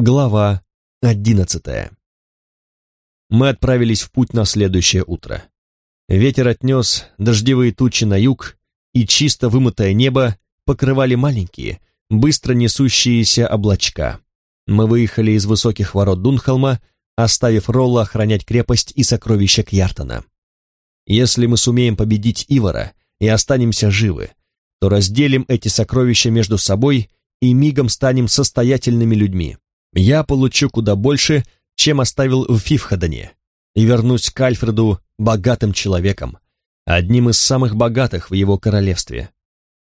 Глава одиннадцатая. Мы отправились в путь на следующее утро. Ветер отнес дождевые тучи на юг, и чисто вымытое небо покрывали маленькие, быстро несущиеся облачка. Мы выехали из высоких ворот Дунхолма, оставив Ролла охранять крепость и сокровища Кьяртона. Если мы сумеем победить Ивара и останемся живы, то разделим эти сокровища между собой и мигом станем состоятельными людьми я получу куда больше, чем оставил в Фифхадане, и вернусь к Альфреду богатым человеком, одним из самых богатых в его королевстве.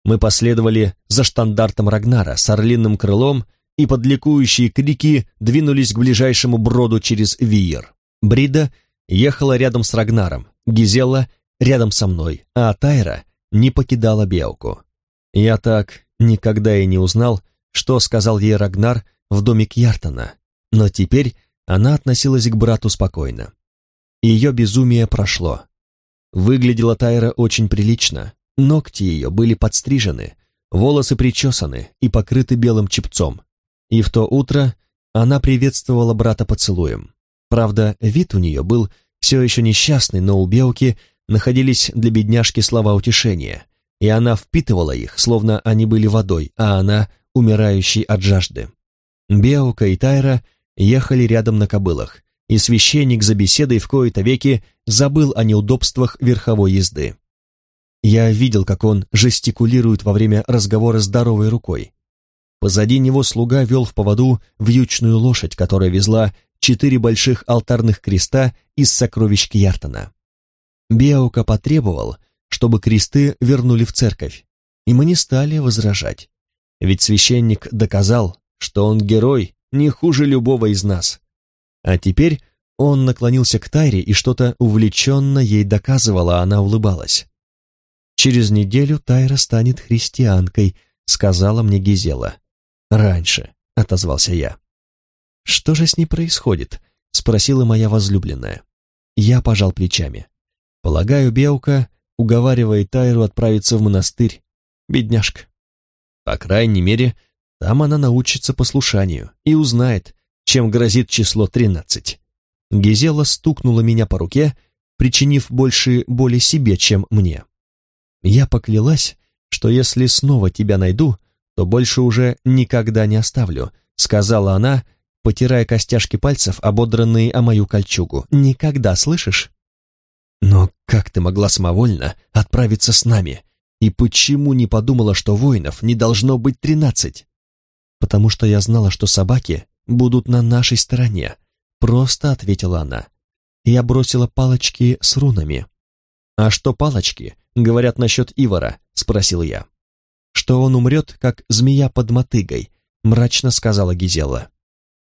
Мы последовали за штандартом Рагнара с орлиным крылом и под ликующие крики двинулись к ближайшему броду через Виер. Брида ехала рядом с Рагнаром, Гизела рядом со мной, а Тайра не покидала Беуку. Я так никогда и не узнал, что сказал ей Рагнар в доме Кьяртона, но теперь она относилась к брату спокойно. Ее безумие прошло. Выглядела Тайра очень прилично, ногти ее были подстрижены, волосы причесаны и покрыты белым чепцом. И в то утро она приветствовала брата поцелуем. Правда, вид у нее был все еще несчастный, но у Белки находились для бедняжки слова утешения, и она впитывала их, словно они были водой, а она умирающей от жажды. Беука и Тайра ехали рядом на кобылах, и священник за беседой в кои-то веки забыл о неудобствах верховой езды. Я видел, как он жестикулирует во время разговора здоровой рукой. Позади него слуга вел в поводу вьючную лошадь, которая везла четыре больших алтарных креста из сокровищ Кьяртона. Беука потребовал, чтобы кресты вернули в церковь, и мы не стали возражать. Ведь священник доказал, что он герой не хуже любого из нас. А теперь он наклонился к Тайре и что-то увлеченно ей доказывал, а она улыбалась. «Через неделю Тайра станет христианкой», — сказала мне Гизела. «Раньше», — отозвался я. «Что же с ней происходит?» — спросила моя возлюбленная. Я пожал плечами. Полагаю, Беука уговаривает Тайру отправиться в монастырь. Бедняжка. По крайней мере, там она научится послушанию и узнает, чем грозит число тринадцать. Гизела стукнула меня по руке, причинив больше боли себе, чем мне. Я поклялась, что если снова тебя найду, то больше уже никогда не оставлю, сказала она, потирая костяшки пальцев, ободранные о мою кольчугу. Никогда, слышишь? Но как ты могла самовольно отправиться с нами? И почему не подумала, что воинов не должно быть тринадцать? Потому что я знала, что собаки будут на нашей стороне», — просто ответила она. Я бросила палочки с рунами. «А что палочки?» — говорят насчет Ивара, — спросил я. «Что он умрет, как змея под мотыгой», — мрачно сказала Гизела.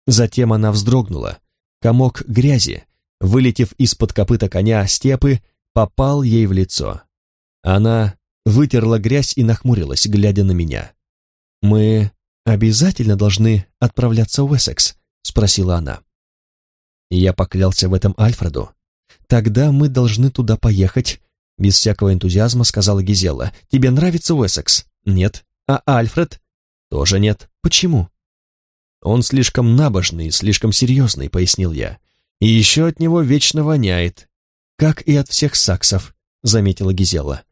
Затем она вздрогнула. Комок грязи, вылетев из-под копыта коня степы, попал ей в лицо. Она вытерла грязь и нахмурилась, глядя на меня. «Мы обязательно должны отправляться в Эссекс?» — спросила она. Я поклялся в этом Альфреду. «Тогда мы должны туда поехать», — без всякого энтузиазма сказала Гизела. «Тебе нравится Уэссекс?» «Нет». «А Альфред?» «Тоже нет». «Почему?» «Он слишком набожный, слишком серьезный», — пояснил я. «И еще от него вечно воняет». «Как и от всех саксов», — заметила Гизела.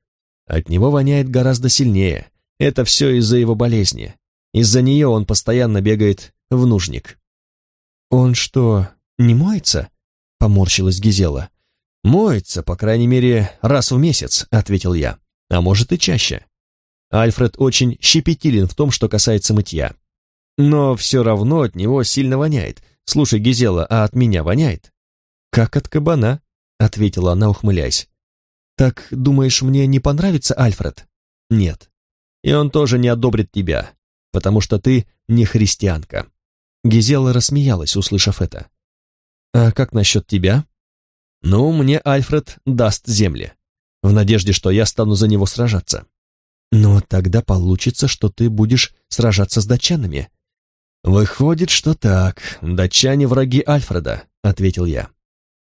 «От него воняет гораздо сильнее. Это все из-за его болезни. Из-за нее он постоянно бегает в нужник. «Он что, не моется?» — поморщилась Гизела. «Моется, по крайней мере, раз в месяц», — ответил я. «А может и чаще». Альфред очень щепетилен в том, что касается мытья. Но все равно от него сильно воняет. Слушай, Гизела, а от меня воняет? Как от кабана, ответила она, ухмыляясь. Так, думаешь, мне не понравится Альфред? Нет. И он тоже не одобрит тебя потому что ты не христианка». Гизела рассмеялась, услышав это. «А как насчет тебя?» «Ну, мне Альфред даст земли, в надежде, что я стану за него сражаться». «Но тогда получится, что ты будешь сражаться с датчанами». «Выходит, что так. Датчане враги Альфреда», — ответил я.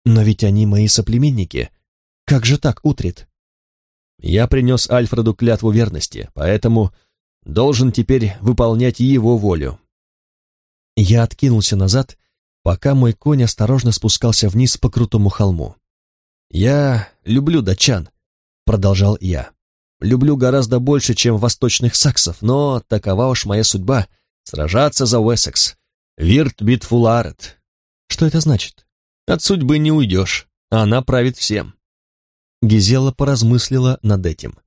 «Но ведь они мои соплеменники. Как же так, Утрит?» «Я принес Альфреду клятву верности, поэтому должен теперь выполнять его волю. Я откинулся назад, пока мой конь осторожно спускался вниз по крутому холму. «Я люблю датчан», — продолжал я. «Люблю гораздо больше, чем восточных саксов, но такова уж моя судьба — сражаться за Уэссекс. Вирт битфуларет». «Что это значит?» «От судьбы не уйдешь, она правит всем». Гизела поразмыслила над этим.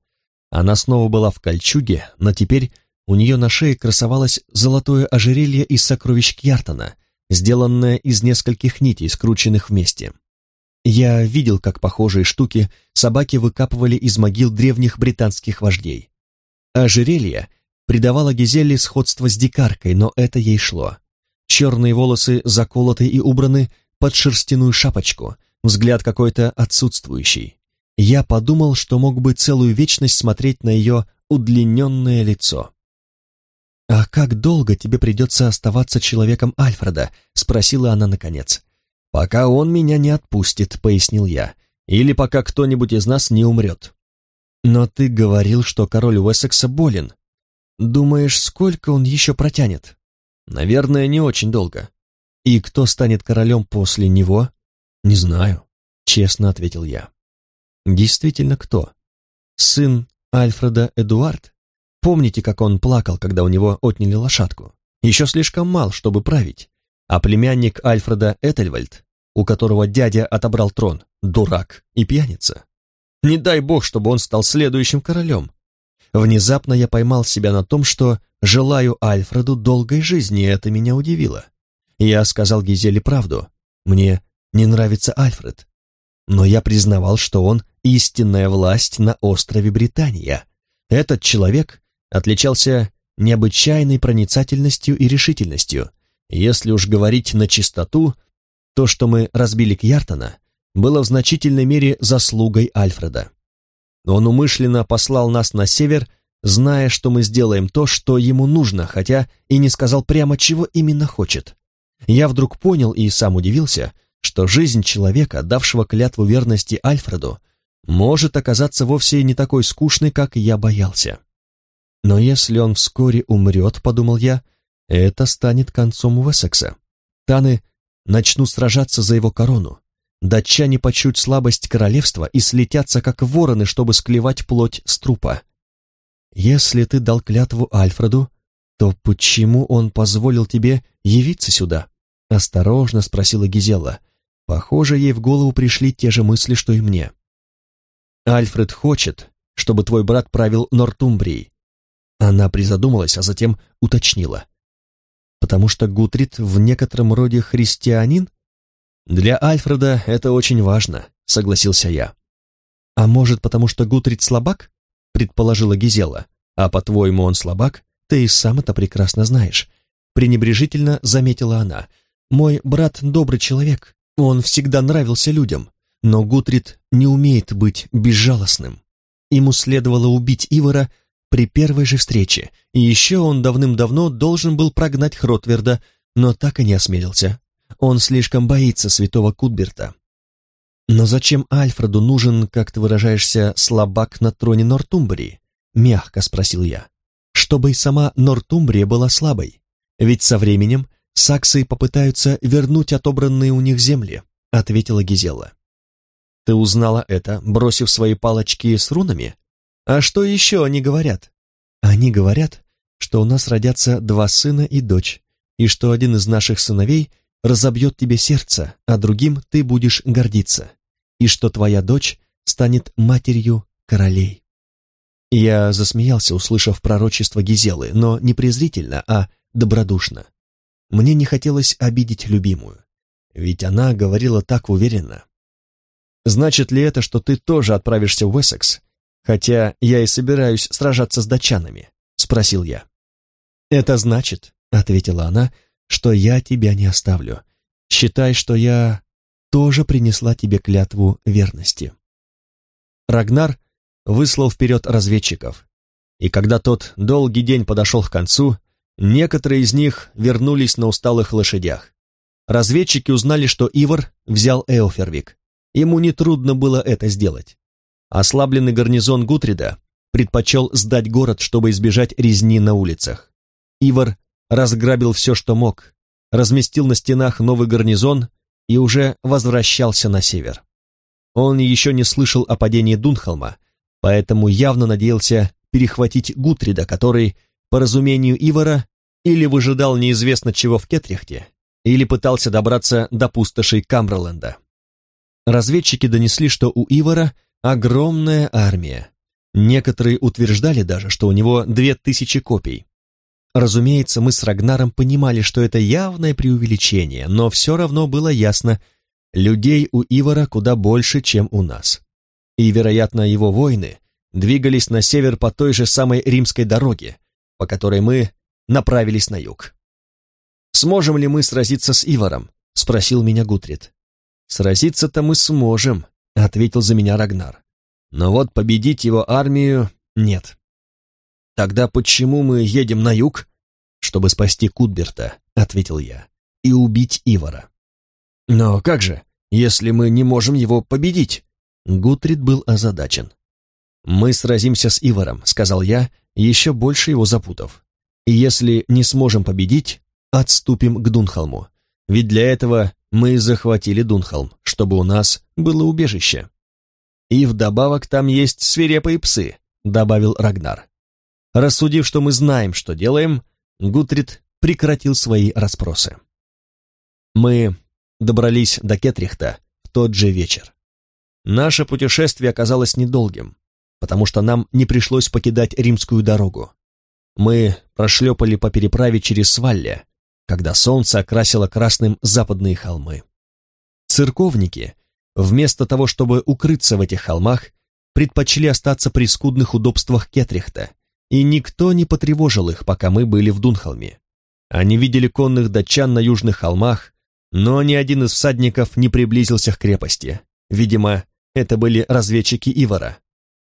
Она снова была в кольчуге, но теперь у нее на шее красовалось золотое ожерелье из сокровищ Кьяртона, сделанное из нескольких нитей, скрученных вместе. Я видел, как похожие штуки собаки выкапывали из могил древних британских вождей. Ожерелье придавало Гизелле сходство с дикаркой, но это ей шло. Черные волосы заколоты и убраны под шерстяную шапочку, взгляд какой-то отсутствующий. Я подумал, что мог бы целую вечность смотреть на ее удлиненное лицо. «А как долго тебе придется оставаться человеком Альфреда?» — спросила она наконец. «Пока он меня не отпустит», — пояснил я, «или пока кто-нибудь из нас не умрет». «Но ты говорил, что король Уэссекса болен. Думаешь, сколько он еще протянет?» «Наверное, не очень долго». «И кто станет королем после него?» «Не знаю», — честно ответил я. «Действительно, кто? Сын Альфреда Эдуард? Помните, как он плакал, когда у него отняли лошадку? Еще слишком мал, чтобы править. А племянник Альфреда Этельвальд, у которого дядя отобрал трон, дурак и пьяница. Не дай бог, чтобы он стал следующим королем. Внезапно я поймал себя на том, что желаю Альфреду долгой жизни, и это меня удивило. Я сказал Гизеле правду. Мне не нравится Альфред. Но я признавал, что он истинная власть на острове Британия. Этот человек отличался необычайной проницательностью и решительностью, если уж говорить на чистоту, то, что мы разбили Кьяртона, было в значительной мере заслугой Альфреда. Он умышленно послал нас на север, зная, что мы сделаем то, что ему нужно, хотя и не сказал прямо, чего именно хочет. Я вдруг понял и сам удивился, что жизнь человека, давшего клятву верности Альфреду, может оказаться вовсе не такой скучной, как я боялся. Но если он вскоре умрет, подумал я, это станет концом Уэссекса. Таны начнут сражаться за его корону. Датчане почуют слабость королевства и слетятся, как вороны, чтобы склевать плоть с трупа. Если ты дал клятву Альфреду, то почему он позволил тебе явиться сюда? Осторожно спросила Гизела. Похоже, ей в голову пришли те же мысли, что и мне. Альфред хочет, чтобы твой брат правил Нортумбрией. Она призадумалась, а затем уточнила потому что Гутрид в некотором роде христианин? Для Альфреда это очень важно, согласился я. А может, потому что Гутрид слабак? предположила Гизела. А по-твоему, он слабак? Ты и сам это прекрасно знаешь. Пренебрежительно заметила она. Мой брат добрый человек. Он всегда нравился людям. Но Гутрид не умеет быть безжалостным. Ему следовало убить Ивара при первой же встрече, и еще он давным-давно должен был прогнать Хротверда, но так и не осмелился. Он слишком боится святого Кутберта. Но зачем Альфреду нужен, как ты выражаешься, слабак на троне Нортумбрии? Мягко спросил я. Чтобы и сама Нортумбрия была слабой. Ведь со временем саксы попытаются вернуть отобранные у них земли, ответила Гизела. Ты узнала это, бросив свои палочки с рунами? А что еще они говорят? Они говорят, что у нас родятся два сына и дочь, и что один из наших сыновей разобьет тебе сердце, а другим ты будешь гордиться, и что твоя дочь станет матерью королей. Я засмеялся, услышав пророчество Гизелы, но не презрительно, а добродушно. Мне не хотелось обидеть любимую, ведь она говорила так уверенно. «Значит ли это, что ты тоже отправишься в Уэссекс хотя я и собираюсь сражаться с датчанами?» — спросил я. «Это значит», — ответила она, — «что я тебя не оставлю. Считай, что я тоже принесла тебе клятву верности». Рагнар выслал вперед разведчиков, и когда тот долгий день подошел к концу, некоторые из них вернулись на усталых лошадях. Разведчики узнали, что Ивар взял Эофервик. Ему нетрудно было это сделать. Ослабленный гарнизон Гутрида предпочел сдать город, чтобы избежать резни на улицах. Ивар разграбил все, что мог, разместил на стенах новый гарнизон и уже возвращался на север. Он еще не слышал о падении Дунхолма, поэтому явно надеялся перехватить Гутрида, который, по разумению Ивара, или выжидал неизвестно чего в Кетрихте, или пытался добраться до пустошей Камберленда. Разведчики донесли, что у Ивара огромная армия. Некоторые утверждали даже, что у него две тысячи копий. Разумеется, мы с Рагнаром понимали, что это явное преувеличение, но все равно было ясно, людей у Ивара куда больше, чем у нас. И, вероятно, его воины двигались на север по той же самой римской дороге, по которой мы направились на юг. «Сможем ли мы сразиться с Иваром?» — спросил меня Гутрид. «Сразиться-то мы сможем», — ответил за меня Рагнар. «Но вот победить его армию нет. «Тогда почему мы едем на юг?» «Чтобы спасти Кутберта», — ответил я, — «и убить Ивара». «Но как же, если мы не можем его победить?» Гутрид был озадачен. «Мы сразимся с Иваром», — сказал я, еще больше его запутав. «И если не сможем победить, отступим к Дунхолму. Ведь для этого мы захватили Дунхолм, чтобы у нас было убежище». «И вдобавок там есть свирепые псы», — добавил Рагнар. Рассудив, что мы знаем, что делаем, Гутрид прекратил свои расспросы. Мы добрались до Кетрихта в тот же вечер. Наше путешествие оказалось недолгим, потому что нам не пришлось покидать римскую дорогу. Мы прошлепали по переправе через Свалле, когда солнце окрасило красным западные холмы. Церковники, вместо того, чтобы укрыться в этих холмах, предпочли остаться при скудных удобствах Кетрихта и никто не потревожил их, пока мы были в Дунхолме. Они видели конных датчан на южных холмах, но ни один из всадников не приблизился к крепости. Видимо, это были разведчики Ивара.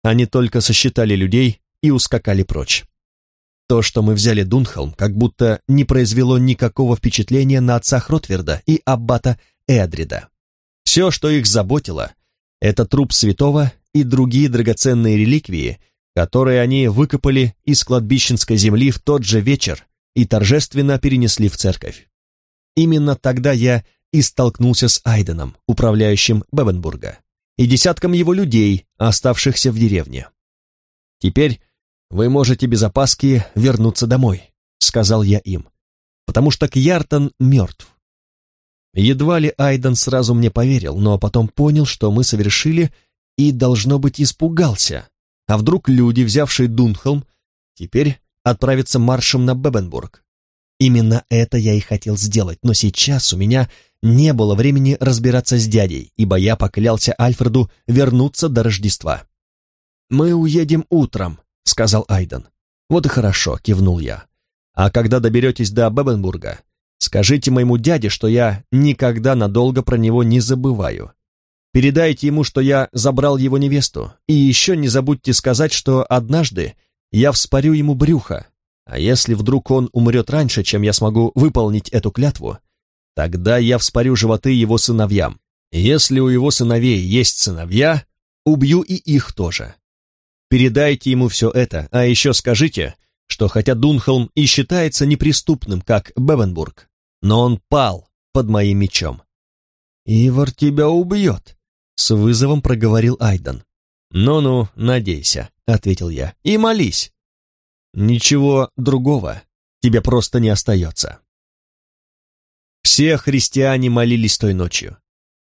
Они только сосчитали людей и ускакали прочь. То, что мы взяли Дунхолм, как будто не произвело никакого впечатления на отца Хротверда и аббата Эдрида. Все, что их заботило, это труп святого и другие драгоценные реликвии, которые они выкопали из кладбищенской земли в тот же вечер и торжественно перенесли в церковь. Именно тогда я и столкнулся с Айденом, управляющим Бебенбурга, и десятком его людей, оставшихся в деревне. «Теперь вы можете без опаски вернуться домой», — сказал я им, «потому что Кьяртон мертв». Едва ли Айден сразу мне поверил, но потом понял, что мы совершили, и, должно быть, испугался, а вдруг люди, взявшие Дунхолм, теперь отправятся маршем на Бебенбург? Именно это я и хотел сделать, но сейчас у меня не было времени разбираться с дядей, ибо я поклялся Альфреду вернуться до Рождества. «Мы уедем утром», — сказал Айден. «Вот и хорошо», — кивнул я. «А когда доберетесь до Бебенбурга, скажите моему дяде, что я никогда надолго про него не забываю. Передайте ему, что я забрал его невесту, и еще не забудьте сказать, что однажды я вспорю ему брюхо, а если вдруг он умрет раньше, чем я смогу выполнить эту клятву, тогда я вспорю животы его сыновьям. Если у его сыновей есть сыновья, убью и их тоже. Передайте ему все это, а еще скажите, что хотя Дунхолм и считается неприступным, как Бевенбург, но он пал под моим мечом. «Ивар тебя убьет», с вызовом проговорил Айдан. «Ну-ну, надейся», — ответил я, — «и молись». «Ничего другого тебе просто не остается». Все христиане молились той ночью.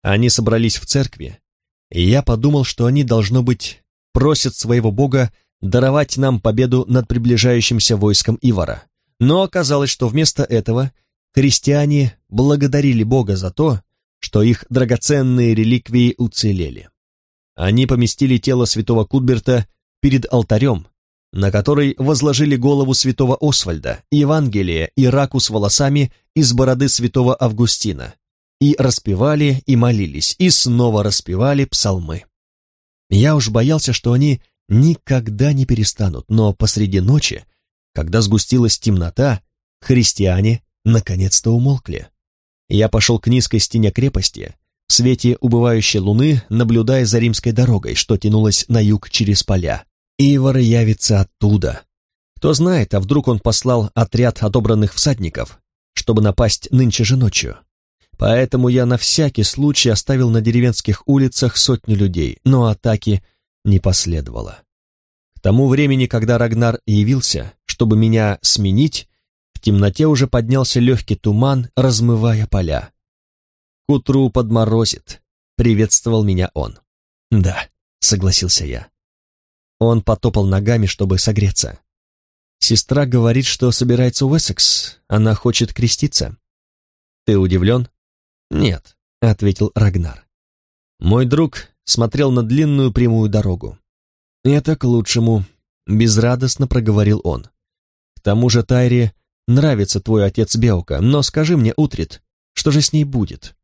Они собрались в церкви, и я подумал, что они, должно быть, просят своего Бога даровать нам победу над приближающимся войском Ивара. Но оказалось, что вместо этого христиане благодарили Бога за то, что их драгоценные реликвии уцелели. Они поместили тело святого Кутберта перед алтарем, на который возложили голову святого Освальда, Евангелие и раку с волосами из бороды святого Августина, и распевали и молились, и снова распевали псалмы. Я уж боялся, что они никогда не перестанут, но посреди ночи, когда сгустилась темнота, христиане наконец-то умолкли. Я пошел к низкой стене крепости, в свете убывающей луны, наблюдая за римской дорогой, что тянулась на юг через поля. Ивар явится оттуда. Кто знает, а вдруг он послал отряд отобранных всадников, чтобы напасть нынче же ночью. Поэтому я на всякий случай оставил на деревенских улицах сотню людей, но атаки не последовало. К тому времени, когда Рагнар явился, чтобы меня сменить, в темноте уже поднялся легкий туман, размывая поля. «К утру подморозит», — приветствовал меня он. «Да», — согласился я. Он потопал ногами, чтобы согреться. Сестра говорит, что собирается в Уэссекс. Она хочет креститься. Ты удивлен? Нет, ответил Рагнар. Мой друг смотрел на длинную прямую дорогу. Это к лучшему, безрадостно проговорил он. К тому же Тайре нравится твой отец Беука, но скажи мне, Утрит, что же с ней будет?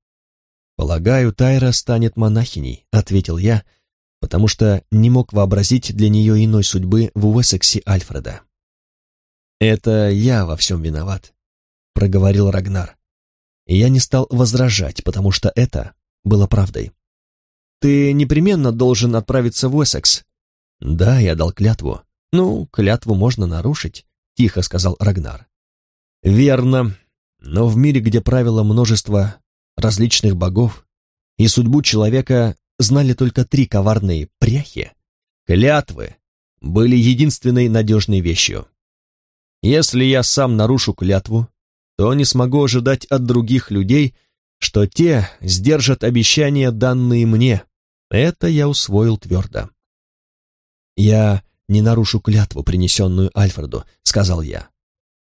Полагаю, Тайра станет монахиней, ответил я, потому что не мог вообразить для нее иной судьбы в Уэссексе Альфреда. «Это я во всем виноват», — проговорил Рагнар. И я не стал возражать, потому что это было правдой. «Ты непременно должен отправиться в Уэссекс». «Да, я дал клятву». «Ну, клятву можно нарушить», — тихо сказал Рагнар. «Верно, но в мире, где правило множество различных богов, и судьбу человека знали только три коварные пряхи, клятвы были единственной надежной вещью. Если я сам нарушу клятву, то не смогу ожидать от других людей, что те сдержат обещания, данные мне. Это я усвоил твердо. «Я не нарушу клятву, принесенную Альфреду», — сказал я.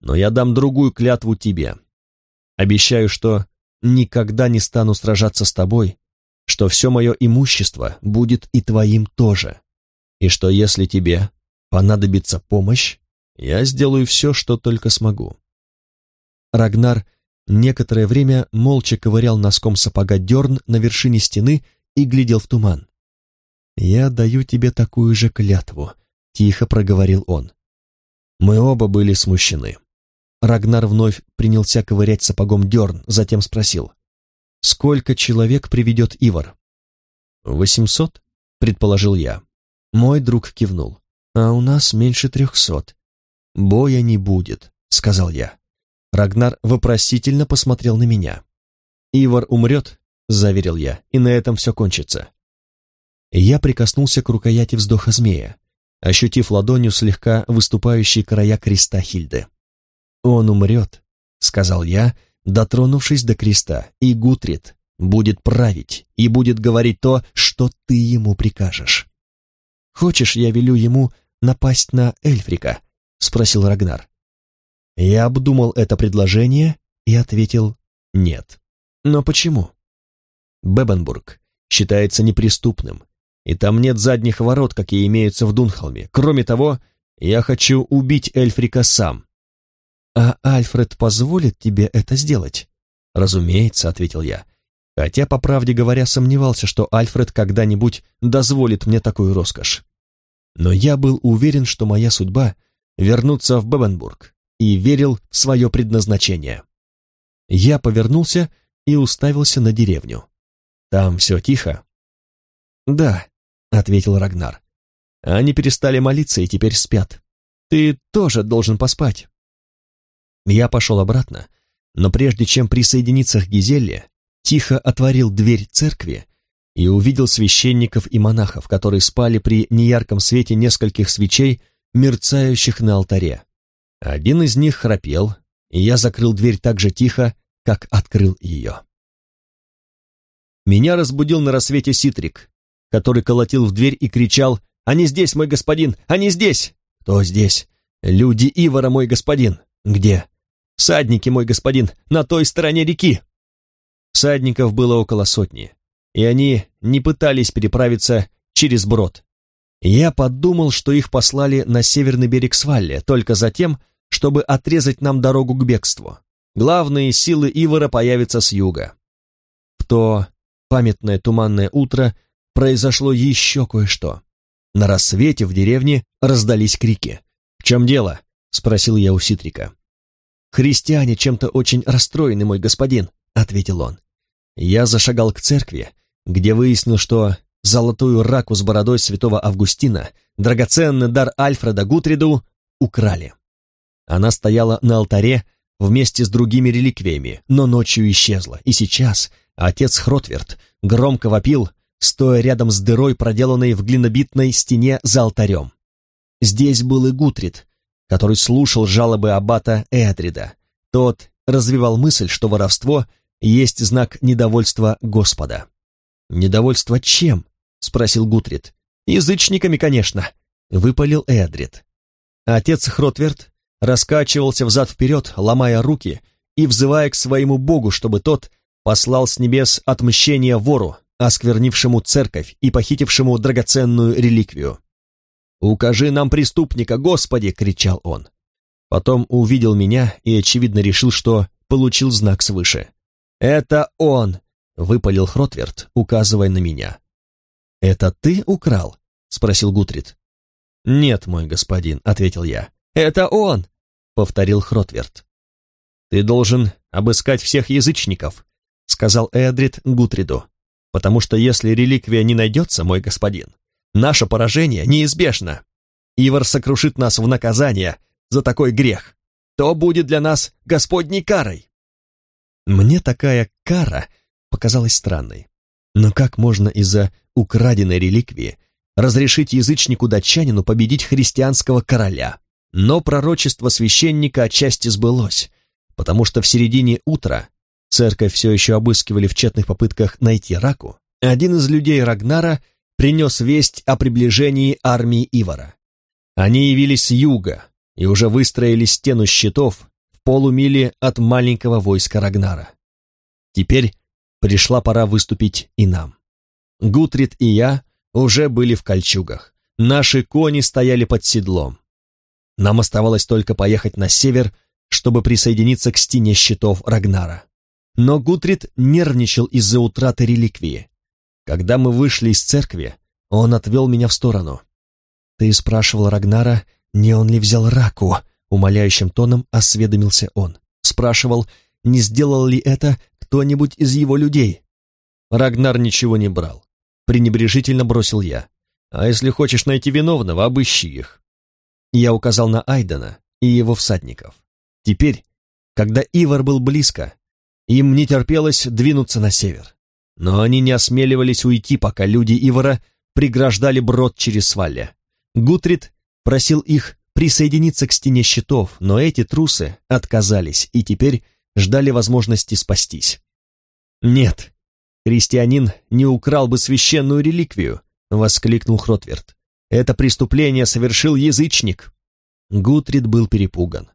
«Но я дам другую клятву тебе. Обещаю, что никогда не стану сражаться с тобой, что все мое имущество будет и твоим тоже, и что если тебе понадобится помощь, я сделаю все, что только смогу. Рагнар некоторое время молча ковырял носком сапога дерн на вершине стены и глядел в туман. «Я даю тебе такую же клятву», — тихо проговорил он. Мы оба были смущены. Рагнар вновь принялся ковырять сапогом дерн, затем спросил. «Сколько человек приведет Ивар?» «Восемьсот», — предположил я. Мой друг кивнул. «А у нас меньше трехсот. «Боя не будет», — сказал я. Рагнар вопросительно посмотрел на меня. «Ивар умрет», — заверил я, — «и на этом все кончится». Я прикоснулся к рукояти вздоха змея, ощутив ладонью слегка выступающие края креста Хильды. «Он умрет», — сказал я, дотронувшись до креста, и Гутрид будет править и будет говорить то, что ты ему прикажешь. Хочешь, я велю ему напасть на Эльфрика, — спросил Рагнар. Я обдумал это предложение и ответил «нет». Но почему? Бебенбург считается неприступным, и там нет задних ворот, какие имеются в Дунхолме. Кроме того, я хочу убить Эльфрика сам. А Альфред позволит тебе это сделать? Разумеется, ответил я, хотя, по правде говоря, сомневался, что Альфред когда-нибудь дозволит мне такую роскошь. Но я был уверен, что моя судьба — вернуться в Бебенбург и верил в свое предназначение. Я повернулся и уставился на деревню. Там все тихо? Да, ответил Рагнар. Они перестали молиться и теперь спят. Ты тоже должен поспать. Я пошел обратно, но прежде чем присоединиться к Гизелле, тихо отворил дверь церкви и увидел священников и монахов, которые спали при неярком свете нескольких свечей мерцающих на алтаре. Один из них храпел, и я закрыл дверь так же тихо, как открыл ее. Меня разбудил на рассвете Ситрик, который колотил в дверь и кричал «Они здесь, мой господин! Они здесь!» «Кто здесь?» «Люди Ивара, мой господин!» «Где?» «Садники, мой господин, на той стороне реки!» Садников было около сотни, и они не пытались переправиться через брод. Я подумал, что их послали на северный берег Свалли только за тем, чтобы отрезать нам дорогу к бегству. Главные силы Ивара появятся с юга. В то памятное туманное утро произошло еще кое-что. На рассвете в деревне раздались крики. «В чем дело?» — спросил я у Ситрика. «Христиане чем-то очень расстроены, мой господин», — ответил он. Я зашагал к церкви, где выяснил, что золотую раку с бородой святого Августина, драгоценный дар Альфреда Гутриду, украли. Она стояла на алтаре, вместе с другими реликвиями, но ночью исчезла, и сейчас отец Хротверд громко вопил, стоя рядом с дырой, проделанной в глинобитной стене за алтарем. Здесь был и Гутрид, который слушал жалобы аббата Эдрида. Тот развивал мысль, что воровство есть знак недовольства Господа. «Недовольство чем?» — спросил Гутрид. «Язычниками, конечно», — выпалил Эдрид. Отец Хротверд раскачивался взад-вперед, ломая руки и взывая к своему богу, чтобы тот послал с небес отмщение вору, осквернившему церковь и похитившему драгоценную реликвию. «Укажи нам преступника, Господи!» — кричал он. Потом увидел меня и, очевидно, решил, что получил знак свыше. «Это он!» — выпалил Хротверд, указывая на меня. «Это ты украл?» — спросил Гутрид. «Нет, мой господин», — ответил я. «Это он!» — повторил Хротверд. «Ты должен обыскать всех язычников», — сказал Эдрид Гутриду, «потому что если реликвия не найдется, мой господин, наше поражение неизбежно. Ивар сокрушит нас в наказание за такой грех. То будет для нас Господней карой». Мне такая кара показалась странной. Но как можно из-за украденной реликвии разрешить язычнику-датчанину победить христианского короля? Но пророчество священника отчасти сбылось, потому что в середине утра церковь все еще обыскивали в тщетных попытках найти раку. Один из людей Рагнара принес весть о приближении армии Ивара. Они явились с юга и уже выстроили стену щитов в полумиле от маленького войска Рагнара. Теперь пришла пора выступить и нам. Гутрид и я уже были в кольчугах. Наши кони стояли под седлом. Нам оставалось только поехать на север, чтобы присоединиться к стене щитов Рагнара. Но Гутрид нервничал из-за утраты реликвии. Когда мы вышли из церкви, он отвел меня в сторону. «Ты спрашивал Рагнара, не он ли взял раку?» Умоляющим тоном осведомился он. Спрашивал, не сделал ли это кто-нибудь из его людей. Рагнар ничего не брал. Пренебрежительно бросил я. А если хочешь найти виновного, обыщи их. Я указал на Айдена и его всадников. Теперь, когда Ивар был близко, им не терпелось двинуться на север. Но они не осмеливались уйти, пока люди Ивара преграждали брод через свалля. Гутрид просил их присоединиться к стене щитов, но эти трусы отказались и теперь ждали возможности спастись. «Нет, христианин не украл бы священную реликвию», — воскликнул Хротверд. «Это преступление совершил язычник». Гутрид был перепуган.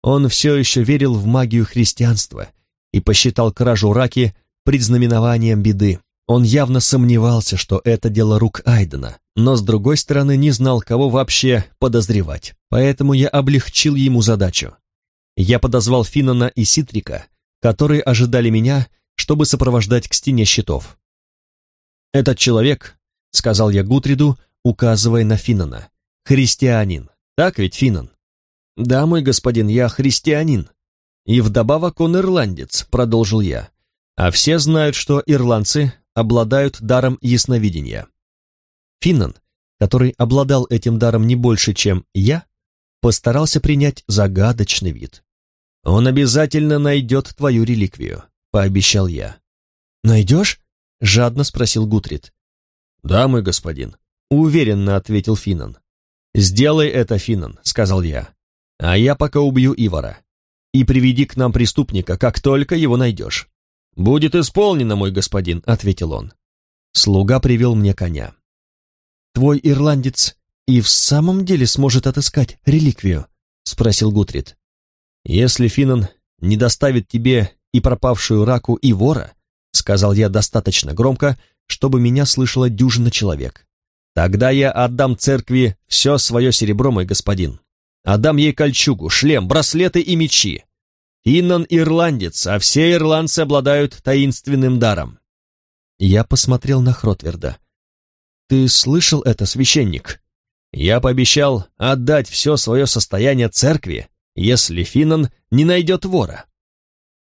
Он все еще верил в магию христианства и посчитал кражу раки предзнаменованием беды. Он явно сомневался, что это дело рук Айдена, но с другой стороны не знал, кого вообще подозревать. Поэтому я облегчил ему задачу. Я подозвал Финнана и Ситрика, которые ожидали меня, чтобы сопровождать к стене щитов. «Этот человек», — сказал я Гутриду, указывая на Финнана, — «христианин. Так ведь, Финнан?» «Да, мой господин, я христианин. И вдобавок он ирландец», — продолжил я. «А все знают, что ирландцы обладают даром ясновидения. Финнан, который обладал этим даром не больше, чем я, постарался принять загадочный вид. «Он обязательно найдет твою реликвию», — пообещал я. «Найдешь?» — жадно спросил Гутрид. «Да, мой господин», — уверенно ответил Финнан. «Сделай это, Финнан», — сказал я, — «а я пока убью Ивара. И приведи к нам преступника, как только его найдешь». «Будет исполнено, мой господин», — ответил он. Слуга привел мне коня. «Твой ирландец и в самом деле сможет отыскать реликвию?» — спросил Гутрид. «Если Финнан не доставит тебе и пропавшую раку, и вора», — сказал я достаточно громко, чтобы меня слышала дюжина человек, «тогда я отдам церкви все свое серебро, мой господин. Отдам ей кольчугу, шлем, браслеты и мечи. Финнан ирландец, а все ирландцы обладают таинственным даром». Я посмотрел на Хротверда. «Ты слышал это, священник?» Я пообещал отдать все свое состояние церкви, если Финнан не найдет вора.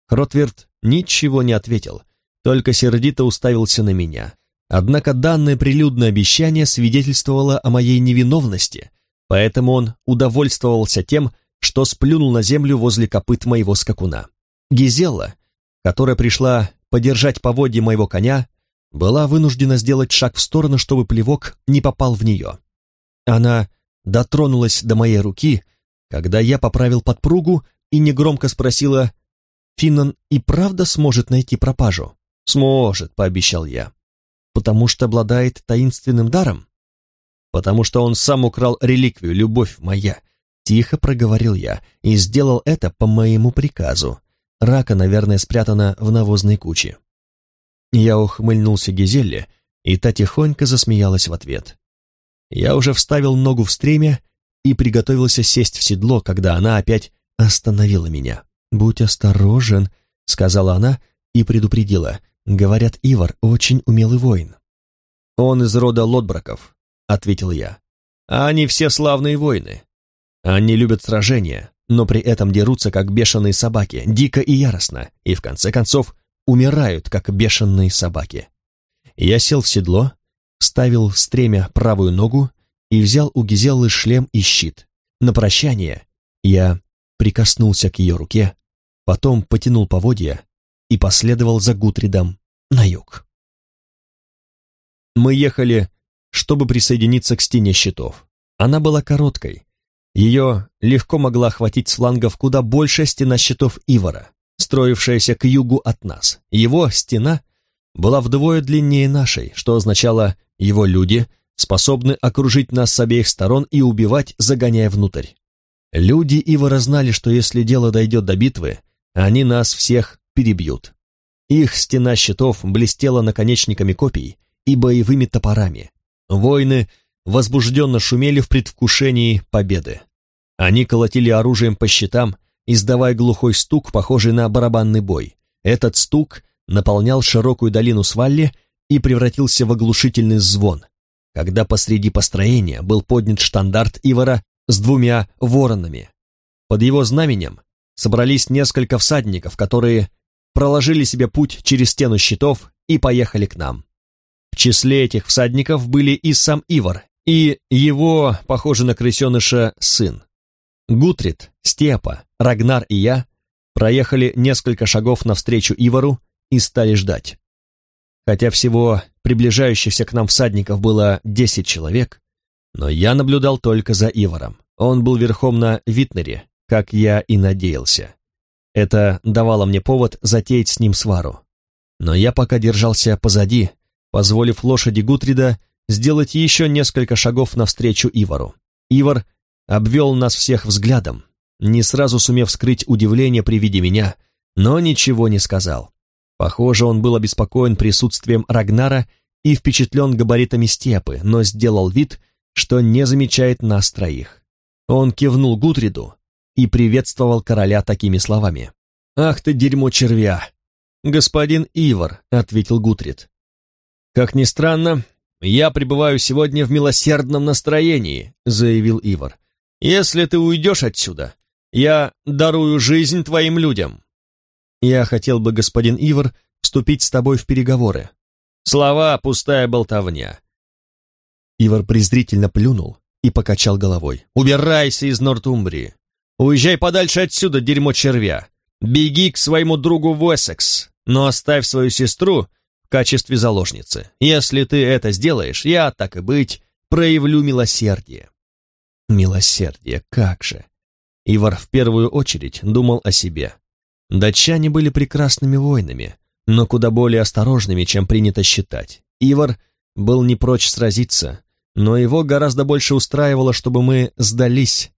Хротверд ничего не ответил, только сердито уставился на меня. Однако данное прилюдное обещание свидетельствовало о моей невиновности, поэтому он удовольствовался тем, что сплюнул на землю возле копыт моего скакуна. Гизелла, которая пришла подержать поводье моего коня, была вынуждена сделать шаг в сторону, чтобы плевок не попал в нее. Она дотронулась до моей руки, когда я поправил подпругу и негромко спросила, «Финнан и правда сможет найти пропажу?» «Сможет», — пообещал я. «Потому что обладает таинственным даром?» «Потому что он сам украл реликвию, любовь моя», — тихо проговорил я, и сделал это по моему приказу. Рака, наверное, спрятана в навозной куче. Я ухмыльнулся Гизелле, и та тихонько засмеялась в ответ. Я уже вставил ногу в стремя и приготовился сесть в седло, когда она опять остановила меня. «Будь осторожен», — сказала она и предупредила. «Говорят, Ивар очень умелый воин». «Он из рода Лотбраков», — ответил я. «А они все славные воины. Они любят сражения, но при этом дерутся, как бешеные собаки, дико и яростно, и в конце концов умирают, как бешеные собаки. Я сел в седло, ставил в стремя правую ногу и взял у Гизеллы шлем и щит. На прощание я прикоснулся к ее руке, потом потянул поводья и последовал за Гутридом на юг. Мы ехали, чтобы присоединиться к стене щитов. Она была короткой. Ее легко могла охватить с флангов куда больше стена щитов Ивара строившаяся к югу от нас. Его стена была вдвое длиннее нашей, что означало, его люди способны окружить нас с обеих сторон и убивать, загоняя внутрь. Люди Ивара знали, что если дело дойдет до битвы, они нас всех перебьют. Их стена щитов блестела наконечниками копий и боевыми топорами. Воины возбужденно шумели в предвкушении победы. Они колотили оружием по щитам, издавая глухой стук, похожий на барабанный бой. Этот стук наполнял широкую долину Свалли и превратился в оглушительный звон, когда посреди построения был поднят штандарт Ивара с двумя воронами. Под его знаменем собрались несколько всадников, которые проложили себе путь через стену щитов и поехали к нам. В числе этих всадников были и сам Ивар, и его, похоже на крысеныша, сын. Гутрид, Степа, Рагнар и я проехали несколько шагов навстречу Ивару и стали ждать. Хотя всего приближающихся к нам всадников было десять человек, но я наблюдал только за Иваром. Он был верхом на Витнере, как я и надеялся. Это давало мне повод затеять с ним свару. Но я пока держался позади, позволив лошади Гутрида сделать еще несколько шагов навстречу Ивару. Ивар обвел нас всех взглядом, не сразу сумев скрыть удивление при виде меня, но ничего не сказал. Похоже, он был обеспокоен присутствием Рагнара и впечатлен габаритами степы, но сделал вид, что не замечает нас троих. Он кивнул Гутриду и приветствовал короля такими словами. «Ах ты дерьмо червя!» «Господин Ивар», — ответил Гутрид. «Как ни странно, я пребываю сегодня в милосердном настроении», — заявил Ивар. Если ты уйдешь отсюда, я дарую жизнь твоим людям. Я хотел бы, господин Ивар, вступить с тобой в переговоры. Слова — пустая болтовня. Ивар презрительно плюнул и покачал головой. Убирайся из Нортумбрии. Уезжай подальше отсюда, дерьмо червя. Беги к своему другу в Уэссекс, но оставь свою сестру в качестве заложницы. Если ты это сделаешь, я, так и быть, проявлю милосердие. Милосердие, как же! Ивар в первую очередь думал о себе. Датчане были прекрасными воинами, но куда более осторожными, чем принято считать. Ивар был не прочь сразиться, но его гораздо больше устраивало, чтобы мы сдались,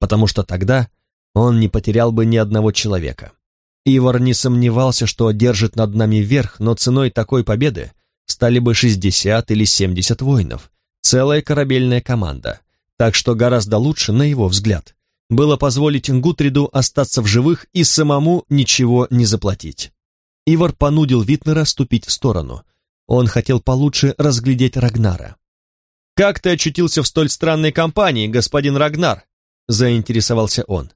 потому что тогда он не потерял бы ни одного человека. Ивар не сомневался, что одержит над нами верх, но ценой такой победы стали бы 60 или 70 воинов, целая корабельная команда, так что гораздо лучше, на его взгляд, было позволить Гутриду остаться в живых и самому ничего не заплатить. Ивар понудил Витнера ступить в сторону. Он хотел получше разглядеть Рагнара. «Как ты очутился в столь странной компании, господин Рагнар?» — заинтересовался он.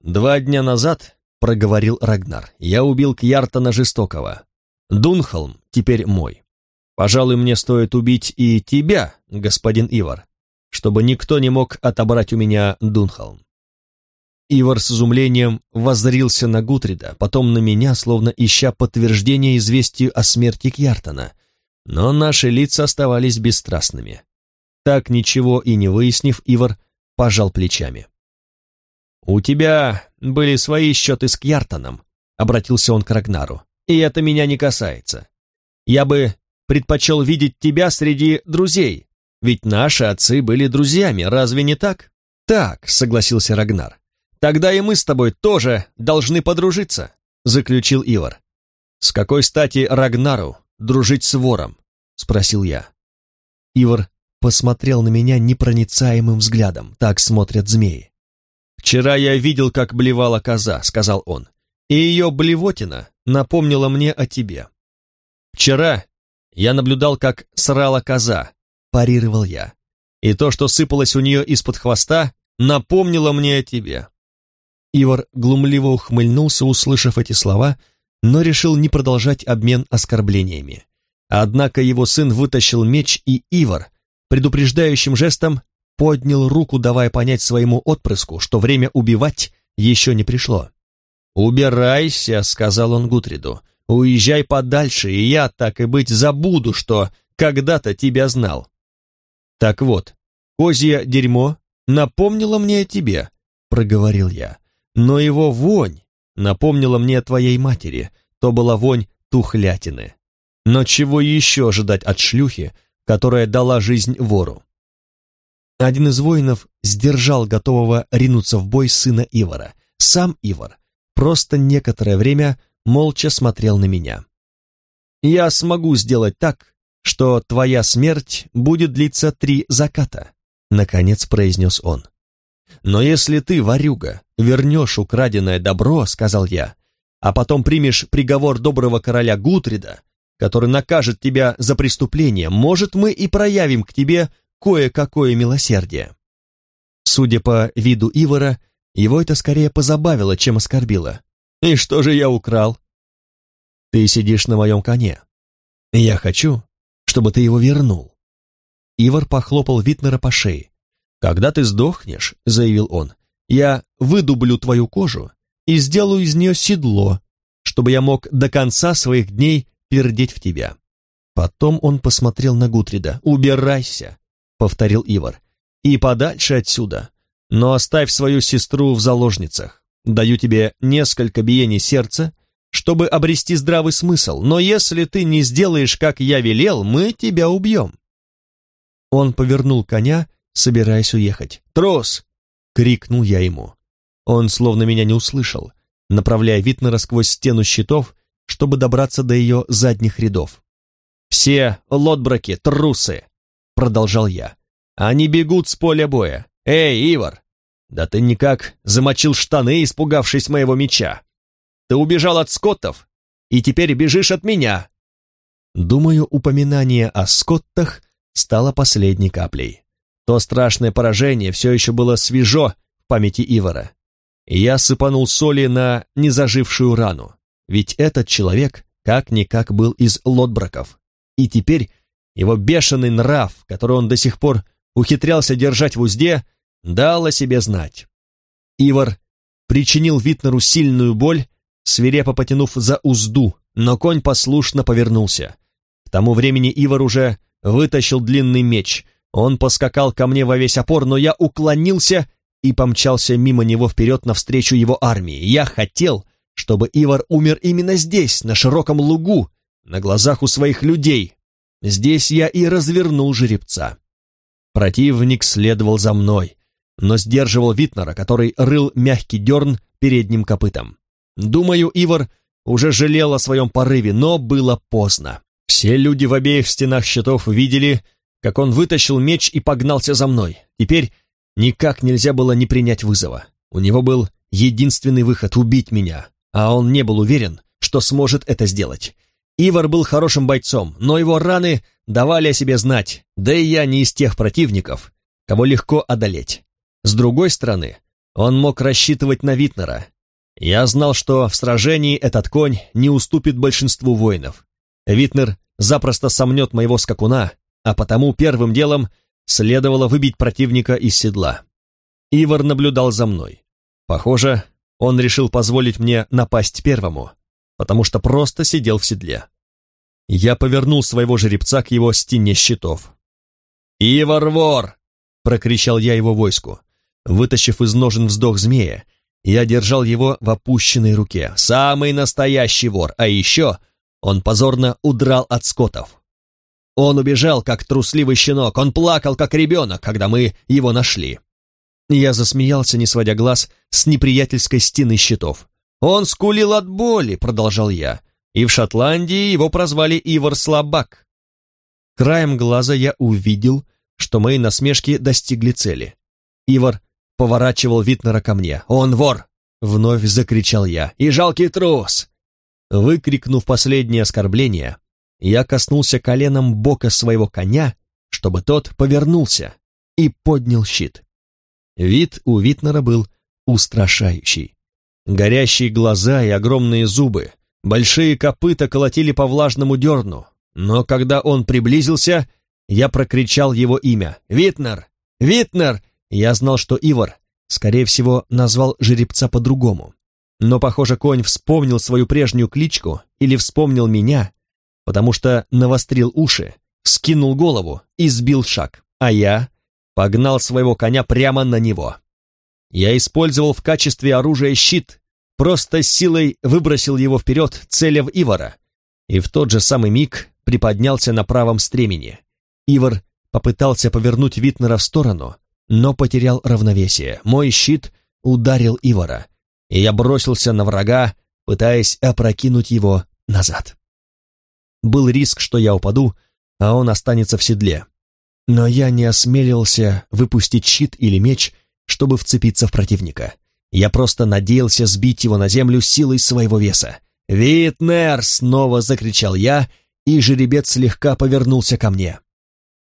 «Два дня назад», — проговорил Рагнар, — «я убил Кьяртана Жестокого. Дунхолм теперь мой. Пожалуй, мне стоит убить и тебя, господин Ивар, чтобы никто не мог отобрать у меня Дунхолм. Ивар с изумлением воззрился на Гутрида, потом на меня, словно ища подтверждение известию о смерти Кьяртона. Но наши лица оставались бесстрастными. Так ничего и не выяснив, Ивар пожал плечами. «У тебя были свои счеты с Кьяртоном», — обратился он к Рагнару, — «и это меня не касается. Я бы предпочел видеть тебя среди друзей, ведь наши отцы были друзьями, разве не так?» «Так», — согласился Рагнар. «Тогда и мы с тобой тоже должны подружиться», — заключил Ивар. «С какой стати Рагнару дружить с вором?» — спросил я. Ивар посмотрел на меня непроницаемым взглядом, так смотрят змеи. «Вчера я видел, как блевала коза», — сказал он, — «и ее блевотина напомнила мне о тебе». «Вчера я наблюдал, как срала коза», — парировал я, «и то, что сыпалось у нее из-под хвоста, напомнило мне о тебе». Ивар глумливо ухмыльнулся, услышав эти слова, но решил не продолжать обмен оскорблениями. Однако его сын вытащил меч, и Ивар, предупреждающим жестом, поднял руку, давая понять своему отпрыску, что время убивать еще не пришло. «Убирайся», — сказал он Гутриду, — «уезжай подальше, и я, так и быть, забуду, что когда-то тебя знал». «Так вот, козье дерьмо напомнило мне о тебе», — проговорил я, — «но его вонь напомнила мне о твоей матери, то была вонь тухлятины. Но чего еще ожидать от шлюхи, которая дала жизнь вору?» Один из воинов сдержал готового ринуться в бой сына Ивара. Сам Ивар просто некоторое время молча смотрел на меня. «Я смогу сделать так, что твоя смерть будет длиться три заката», — наконец произнес он. «Но если ты, ворюга, вернешь украденное добро, — сказал я, — а потом примешь приговор доброго короля Гутрида, который накажет тебя за преступление, может, мы и проявим к тебе кое-какое милосердие. Судя по виду Ивара, его это скорее позабавило, чем оскорбило. «И что же я украл?» «Ты сидишь на моем коне. Я хочу, чтобы ты его вернул». Ивар похлопал Витнера по шее. «Когда ты сдохнешь», — заявил он, — «я выдублю твою кожу и сделаю из нее седло, чтобы я мог до конца своих дней пердеть в тебя». Потом он посмотрел на Гутрида. «Убирайся! — повторил Ивар. «И подальше отсюда. Но оставь свою сестру в заложницах. Даю тебе несколько биений сердца, чтобы обрести здравый смысл, но если ты не сделаешь, как я велел, мы тебя убьем». Он повернул коня, собираясь уехать. «Трос!» — крикнул я ему. Он словно меня не услышал, направляя Витнера сквозь стену щитов, чтобы добраться до ее задних рядов. «Все лотбраки, трусы! Продолжал я. «Они бегут с поля боя. Эй, Ивар! Да ты никак замочил штаны, испугавшись моего меча. Ты убежал от скоттов, и теперь бежишь от меня!» Думаю, упоминание о скоттах стало последней каплей. То страшное поражение все еще было свежо в памяти Ивара. Я сыпанул соли на незажившую рану, ведь этот человек как-никак был из лотбраков, и теперь его бешеный нрав, который он до сих пор ухитрялся держать в узде, дал о себе знать. Ивар причинил Витнеру сильную боль, свирепо потянув за узду, но конь послушно повернулся. К тому времени Ивар уже вытащил длинный меч. Он поскакал ко мне во весь опор, но я уклонился и помчался мимо него вперед навстречу его армии. Я хотел, чтобы Ивар умер именно здесь, на широком лугу, на глазах у своих людей, Здесь я и развернул жеребца. Противник следовал за мной, но сдерживал Витнера, который рыл мягкий дерн передним копытом. Думаю, Ивар уже жалел о своем порыве, но было поздно. Все люди в обеих стенах щитов видели, как он вытащил меч и погнался за мной. Теперь никак нельзя было не принять вызова. У него был единственный выход — убить меня, а он не был уверен, что сможет это сделать. Ивар был хорошим бойцом, но его раны давали о себе знать, да и я не из тех противников, кого легко одолеть. С другой стороны, он мог рассчитывать на Витнера. Я знал, что в сражении этот конь не уступит большинству воинов. Витнер запросто сомнет моего скакуна, а потому первым делом следовало выбить противника из седла. Ивар наблюдал за мной. Похоже, он решил позволить мне напасть первому, потому что просто сидел в седле. Я повернул своего жеребца к его стене щитов. «Ивар вор!» — прокричал я его войску. Вытащив из ножен вздох змея, я держал его в опущенной руке. Самый настоящий вор, а еще он позорно удрал от скотов. Он убежал, как трусливый щенок, он плакал, как ребенок, когда мы его нашли. Я засмеялся, не сводя глаз с неприятельской стены щитов. «Он скулил от боли», — продолжал я, и в Шотландии его прозвали Ивар Слабак. Краем глаза я увидел, что мои насмешки достигли цели. Ивар поворачивал Витнера ко мне. «Он вор!» — вновь закричал я. «И жалкий трус!» Выкрикнув последнее оскорбление, я коснулся коленом бока своего коня, чтобы тот повернулся и поднял щит. Вид у Витнера был устрашающий. Горящие глаза и огромные зубы, большие копыта колотили по влажному дерну, но когда он приблизился, я прокричал его имя. «Витнер! Витнер!» Я знал, что Ивар, скорее всего, назвал жеребца по-другому. Но, похоже, конь вспомнил свою прежнюю кличку или вспомнил меня, потому что навострил уши, скинул голову и сбил шаг, а я погнал своего коня прямо на него. Я использовал в качестве оружия щит, просто силой выбросил его вперед, целя в Ивара, и в тот же самый миг приподнялся на правом стремени. Ивар попытался повернуть Витнера в сторону, но потерял равновесие. Мой щит ударил Ивара, и я бросился на врага, пытаясь опрокинуть его назад. Был риск, что я упаду, а он останется в седле. Но я не осмелился выпустить щит или меч, чтобы вцепиться в противника. Я просто надеялся сбить его на землю силой своего веса. «Витнер!» — снова закричал я, и жеребец слегка повернулся ко мне.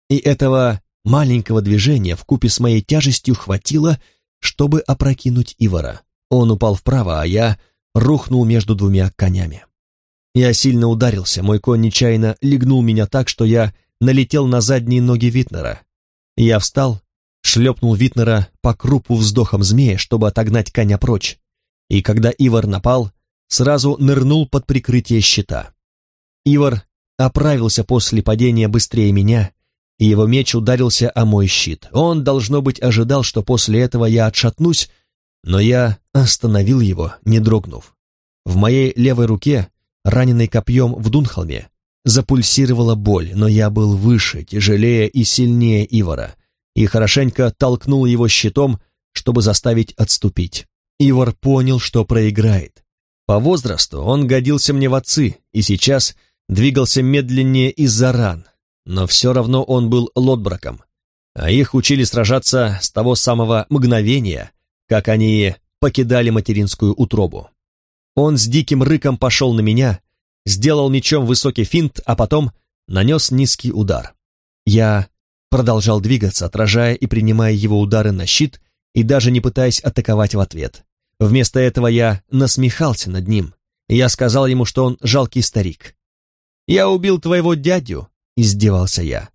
И этого маленького движения в купе с моей тяжестью хватило, чтобы опрокинуть Ивара. Он упал вправо, а я рухнул между двумя конями. Я сильно ударился, мой конь нечаянно легнул меня так, что я налетел на задние ноги Витнера. Я встал, шлепнул Витнера по крупу вздохом змея, чтобы отогнать коня прочь, и когда Ивар напал, сразу нырнул под прикрытие щита. Ивар оправился после падения быстрее меня, и его меч ударился о мой щит. Он, должно быть, ожидал, что после этого я отшатнусь, но я остановил его, не дрогнув. В моей левой руке, раненой копьем в Дунхолме, запульсировала боль, но я был выше, тяжелее и сильнее Ивара, и хорошенько толкнул его щитом, чтобы заставить отступить. Ивар понял, что проиграет. По возрасту он годился мне в отцы, и сейчас двигался медленнее из-за ран, но все равно он был лотбраком, а их учили сражаться с того самого мгновения, как они покидали материнскую утробу. Он с диким рыком пошел на меня, сделал мечом высокий финт, а потом нанес низкий удар. Я продолжал двигаться, отражая и принимая его удары на щит и даже не пытаясь атаковать в ответ. Вместо этого я насмехался над ним, я сказал ему, что он жалкий старик. «Я убил твоего дядю, — издевался я.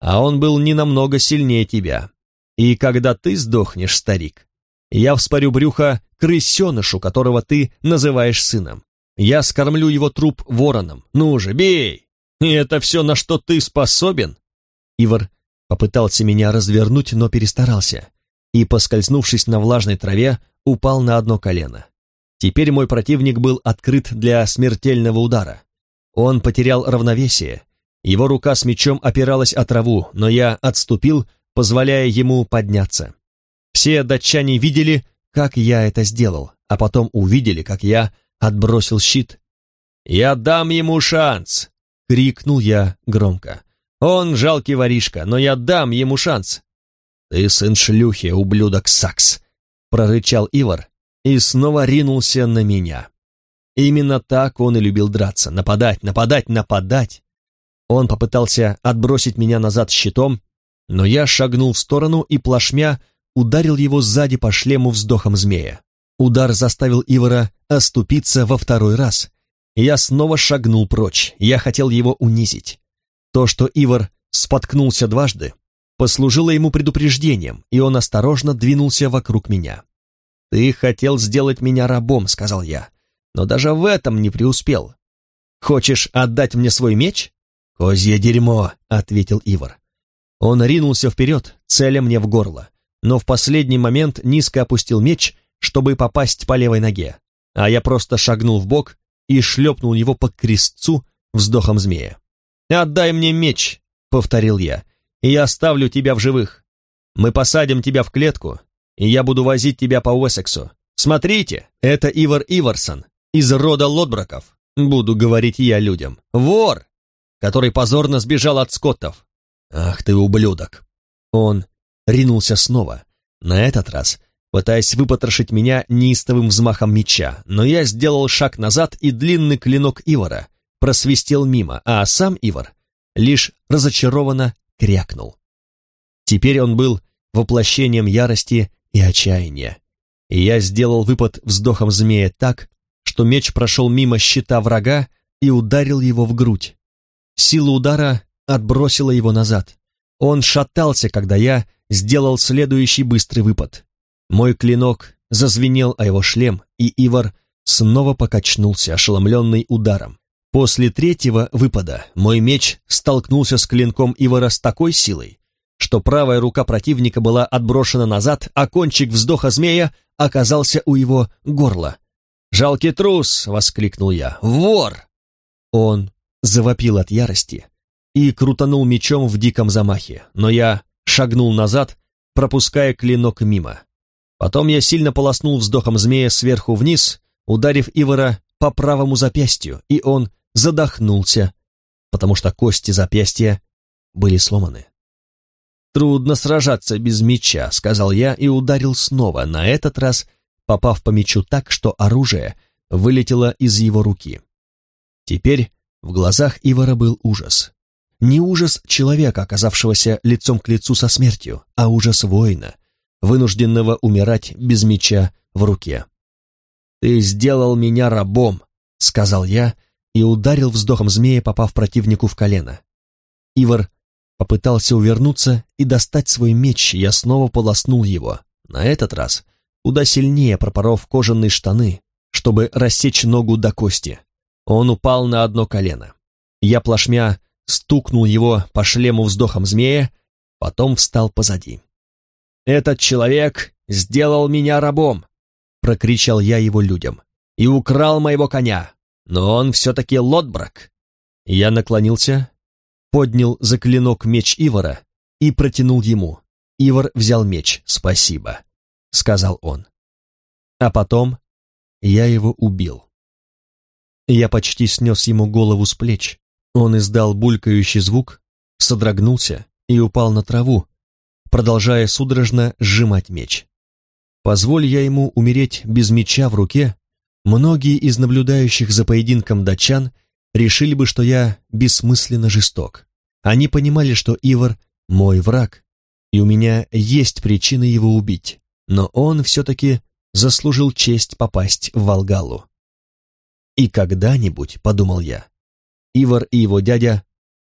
«А он был не намного сильнее тебя. И когда ты сдохнешь, старик, я вспорю брюхо крысенышу, которого ты называешь сыном. Я скормлю его труп вороном. Ну же, бей! И это все, на что ты способен?» Ивар попытался меня развернуть, но перестарался, и, поскользнувшись на влажной траве, упал на одно колено. Теперь мой противник был открыт для смертельного удара. Он потерял равновесие, его рука с мечом опиралась о траву, но я отступил, позволяя ему подняться. Все датчане видели, как я это сделал, а потом увидели, как я отбросил щит. «Я дам ему шанс!» — крикнул я громко. «Он жалкий воришка, но я дам ему шанс!» «Ты сын шлюхи, ублюдок Сакс!» — прорычал Ивар и снова ринулся на меня. Именно так он и любил драться, нападать, нападать, нападать. Он попытался отбросить меня назад щитом, но я шагнул в сторону и плашмя ударил его сзади по шлему вздохом змея. Удар заставил Ивара оступиться во второй раз. Я снова шагнул прочь, я хотел его унизить. То, что Ивар споткнулся дважды, послужило ему предупреждением, и он осторожно двинулся вокруг меня. «Ты хотел сделать меня рабом», — сказал я, — «но даже в этом не преуспел. Хочешь отдать мне свой меч?» «Козье дерьмо», — ответил Ивар. Он ринулся вперед, целя мне в горло, но в последний момент низко опустил меч, чтобы попасть по левой ноге, а я просто шагнул в бок и шлепнул его по крестцу вздохом змея. «Отдай мне меч», — повторил я, — «и я оставлю тебя в живых. Мы посадим тебя в клетку, и я буду возить тебя по Уэссексу. Смотрите, это Ивар Иварсон из рода Лотбраков. Буду говорить я людям. Вор, который позорно сбежал от скоттов. Ах ты ублюдок. Он ринулся снова, на этот раз пытаясь выпотрошить меня неистовым взмахом меча, но я сделал шаг назад, и длинный клинок Ивара просвистел мимо, а сам Ивар лишь разочарованно крякнул. Теперь он был воплощением ярости и отчаяния. И я сделал выпад вздохом змея так, что меч прошел мимо щита врага и ударил его в грудь. Сила удара отбросила его назад. Он шатался, когда я сделал следующий быстрый выпад. Мой клинок зазвенел о его шлем, и Ивар снова покачнулся, ошеломленный ударом. После третьего выпада мой меч столкнулся с клинком Ивара с такой силой, что правая рука противника была отброшена назад, а кончик вздоха змея оказался у его горла. «Жалкий трус!» — воскликнул я. «Вор!» Он завопил от ярости и крутанул мечом в диком замахе, но я шагнул назад, пропуская клинок мимо. Потом я сильно полоснул вздохом змея сверху вниз, ударив Ивара по правому запястью, и он задохнулся, потому что кости запястья были сломаны. «Трудно сражаться без меча», — сказал я и ударил снова, на этот раз попав по мечу так, что оружие вылетело из его руки. Теперь в глазах Ивара был ужас. Не ужас человека, оказавшегося лицом к лицу со смертью, а ужас воина, вынужденного умирать без меча в руке. «Ты сделал меня рабом», — сказал я и ударил вздохом змея, попав противнику в колено. Ивар Попытался увернуться и достать свой меч, я снова полоснул его. На этот раз куда сильнее пропоров кожаные штаны, чтобы рассечь ногу до кости. Он упал на одно колено. Я плашмя стукнул его по шлему вздохом змея, потом встал позади. «Этот человек сделал меня рабом!» — прокричал я его людям. «И украл моего коня, но он все-таки лотбрак!» Я наклонился поднял за клинок меч Ивара и протянул ему. Ивар взял меч. «Спасибо», — сказал он. А потом я его убил. Я почти снес ему голову с плеч. Он издал булькающий звук, содрогнулся и упал на траву, продолжая судорожно сжимать меч. Позволь я ему умереть без меча в руке, многие из наблюдающих за поединком датчан — решили бы, что я бессмысленно жесток. Они понимали, что Ивар — мой враг, и у меня есть причины его убить, но он все-таки заслужил честь попасть в Волгалу. И когда-нибудь, — подумал я, — Ивар и его дядя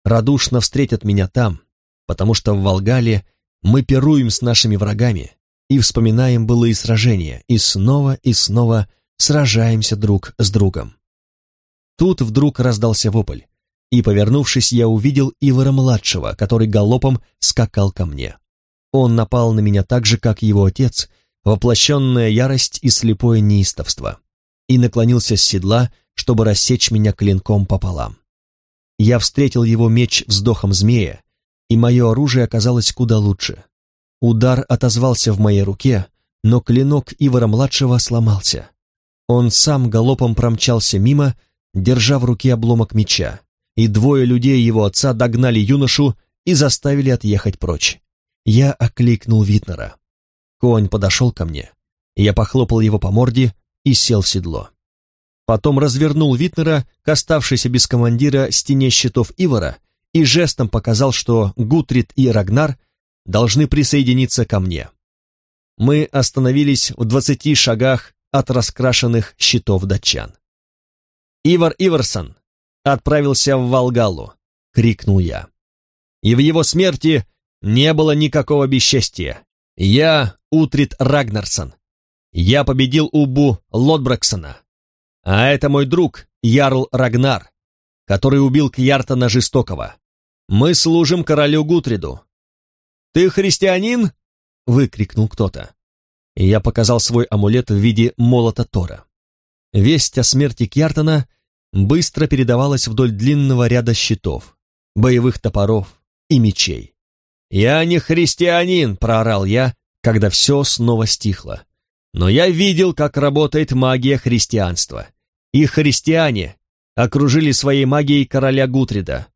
радушно встретят меня там, потому что в Волгале мы пируем с нашими врагами и вспоминаем былые сражения, и снова и снова сражаемся друг с другом. Тут вдруг раздался вопль, и, повернувшись, я увидел Ивара-младшего, который галопом скакал ко мне. Он напал на меня так же, как его отец, воплощенная ярость и слепое неистовство, и наклонился с седла, чтобы рассечь меня клинком пополам. Я встретил его меч вздохом змея, и мое оружие оказалось куда лучше. Удар отозвался в моей руке, но клинок Ивара-младшего сломался. Он сам галопом промчался мимо, держа в руке обломок меча, и двое людей его отца догнали юношу и заставили отъехать прочь. Я окликнул Витнера. Конь подошел ко мне, я похлопал его по морде и сел в седло. Потом развернул Витнера к оставшейся без командира стене щитов Ивара и жестом показал, что Гутрид и Рагнар должны присоединиться ко мне. Мы остановились в двадцати шагах от раскрашенных щитов датчан. Ивар Иварсон отправился в Волгалу, крикнул я. И в его смерти не было никакого бесчестия. Я Утрит Рагнарсон. Я победил Убу Лотбраксона, а это мой друг Ярл Рагнар, который убил Кьяртана Жестокого. Мы служим королю Гутриду. «Ты христианин?» — выкрикнул кто-то. И я показал свой амулет в виде молота Тора. Весть о смерти Кьяртана быстро передавалась вдоль длинного ряда щитов, боевых топоров и мечей. «Я не христианин!» — проорал я, когда все снова стихло. «Но я видел, как работает магия христианства. И христиане окружили своей магией короля Гутрида.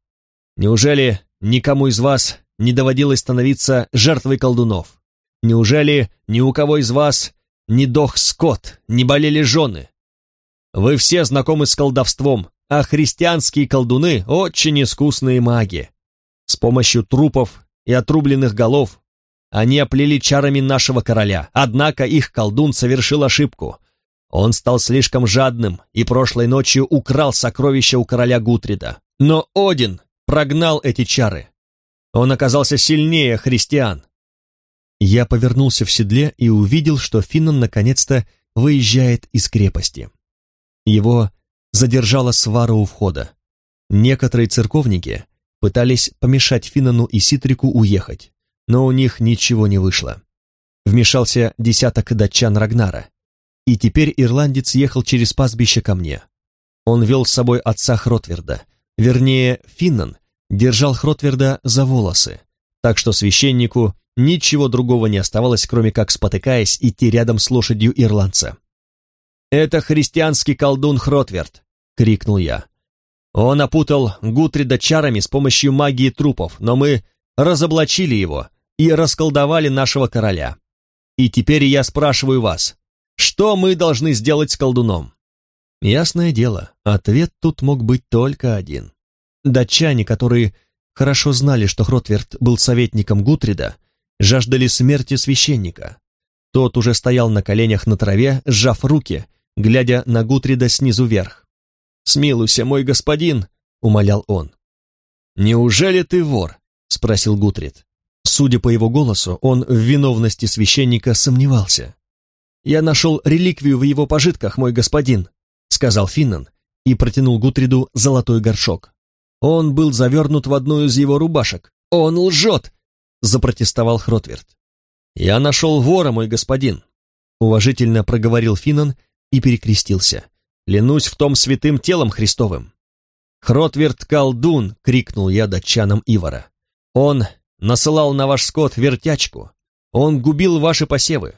Неужели никому из вас не доводилось становиться жертвой колдунов? Неужели ни у кого из вас не дох скот, не болели жены? Вы все знакомы с колдовством, а христианские колдуны очень искусные маги. С помощью трупов и отрубленных голов они оплели чарами нашего короля, однако их колдун совершил ошибку. Он стал слишком жадным и прошлой ночью украл сокровища у короля Гутрида. Но Один прогнал эти чары. Он оказался сильнее христиан. Я повернулся в седле и увидел, что Финнан наконец-то выезжает из крепости. Его задержала свара у входа. Некоторые церковники пытались помешать Финану и Ситрику уехать, но у них ничего не вышло. Вмешался десяток датчан Рагнара, и теперь ирландец ехал через пастбище ко мне. Он вел с собой отца Хротверда, вернее, Финнан держал Хротверда за волосы, так что священнику ничего другого не оставалось, кроме как, спотыкаясь, идти рядом с лошадью ирландца. «Это христианский колдун Хротверд!» — крикнул я. Он опутал Гутрида чарами с помощью магии трупов, но мы разоблачили его и расколдовали нашего короля. И теперь я спрашиваю вас, что мы должны сделать с колдуном? Ясное дело, ответ тут мог быть только один. Датчане, которые хорошо знали, что Хротверд был советником Гутрида, жаждали смерти священника. Тот уже стоял на коленях на траве, сжав руки, глядя на Гутрида снизу вверх. «Смилуйся, мой господин!» — умолял он. «Неужели ты вор?» — спросил Гутрид. Судя по его голосу, он в виновности священника сомневался. «Я нашел реликвию в его пожитках, мой господин», — сказал Финнан и протянул Гутриду золотой горшок. Он был завернут в одну из его рубашек. «Он лжет!» — запротестовал Хротверд. «Я нашел вора, мой господин», — уважительно проговорил Финнан и перекрестился. «Клянусь в том святым телом Христовым». «Хротверд колдун!» — крикнул я датчанам Ивара. «Он насылал на ваш скот вертячку. Он губил ваши посевы.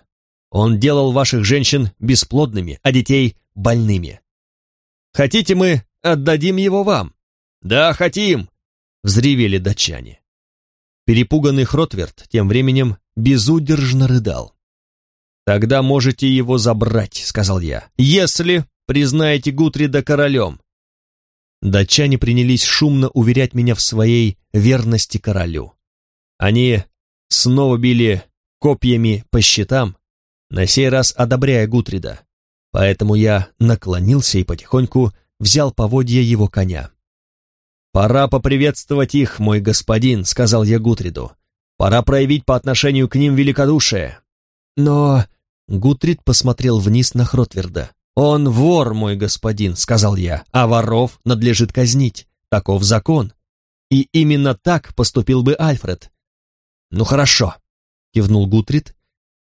Он делал ваших женщин бесплодными, а детей больными. Хотите мы отдадим его вам?» «Да, хотим!» — взревели датчане. Перепуганный Хротверд тем временем безудержно рыдал. «Тогда можете его забрать», — сказал я, — «если признаете Гутрида королем». Датчане принялись шумно уверять меня в своей верности королю. Они снова били копьями по щитам, на сей раз одобряя Гутрида, поэтому я наклонился и потихоньку взял поводья его коня. «Пора поприветствовать их, мой господин», — сказал я Гутриду. «Пора проявить по отношению к ним великодушие». «Но...» Гутрид посмотрел вниз на Хротверда. «Он вор, мой господин», — сказал я, — «а воров надлежит казнить. Таков закон. И именно так поступил бы Альфред». «Ну хорошо», — кивнул Гутрид,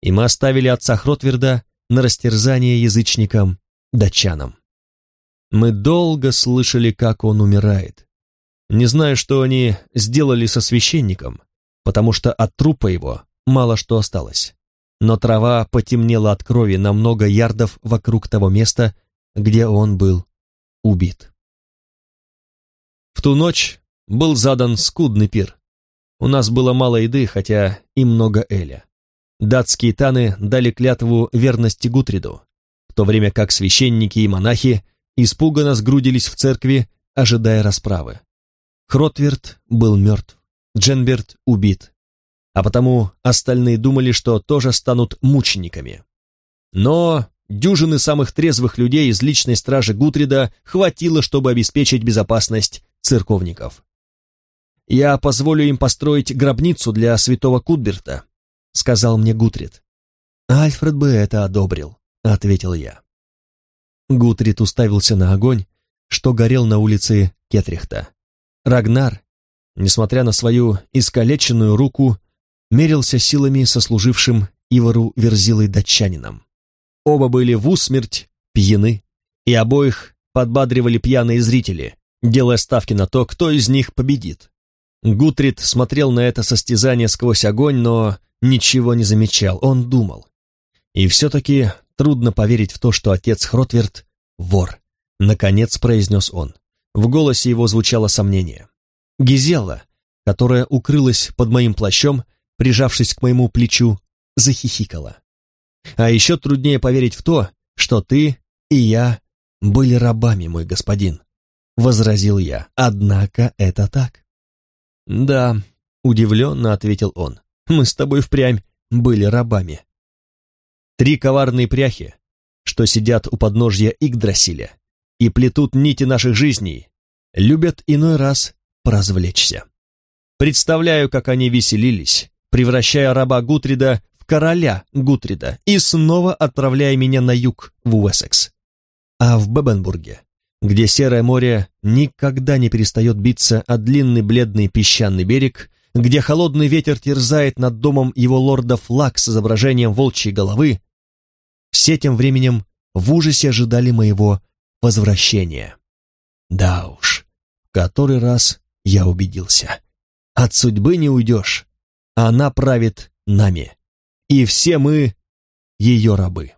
и мы оставили отца Хротверда на растерзание язычникам, датчанам. Мы долго слышали, как он умирает. Не знаю, что они сделали со священником, потому что от трупа его мало что осталось но трава потемнела от крови на много ярдов вокруг того места, где он был убит. В ту ночь был задан скудный пир. У нас было мало еды, хотя и много эля. Датские таны дали клятву верности Гутриду, в то время как священники и монахи испуганно сгрудились в церкви, ожидая расправы. Хротверд был мертв, Дженберт убит, а потому остальные думали, что тоже станут мучениками. Но дюжины самых трезвых людей из личной стражи Гутрида хватило, чтобы обеспечить безопасность церковников. «Я позволю им построить гробницу для святого Кутберта», — сказал мне Гутрид. Альфред бы это одобрил, ответил я. Гутрид уставился на огонь, что горел на улице Кетрихта. Рагнар, несмотря на свою искалеченную руку, мерился силами со служившим Ивару Верзилой датчанином. Оба были в усмерть пьяны, и обоих подбадривали пьяные зрители, делая ставки на то, кто из них победит. Гутрид смотрел на это состязание сквозь огонь, но ничего не замечал, он думал. И все-таки трудно поверить в то, что отец Хротверд — вор. Наконец произнес он. В голосе его звучало сомнение. Гизелла, которая укрылась под моим плащом, прижавшись к моему плечу, захихикала. А еще труднее поверить в то, что ты и я были рабами, мой господин, возразил я. Однако это так. Да, удивленно ответил он. Мы с тобой впрямь были рабами. Три коварные пряхи, что сидят у подножья Игдрасиля и плетут нити наших жизней, любят иной раз поразвлечься. Представляю, как они веселились, превращая раба Гутрида в короля Гутрида и снова отправляя меня на юг, в Уэссекс. А в Бебенбурге, где Серое море никогда не перестает биться о длинный бледный песчаный берег, где холодный ветер терзает над домом его лорда флаг с изображением волчьей головы, все тем временем в ужасе ожидали моего возвращения. Да уж, который раз я убедился. От судьбы не уйдешь, она правит нами, и все мы ее рабы.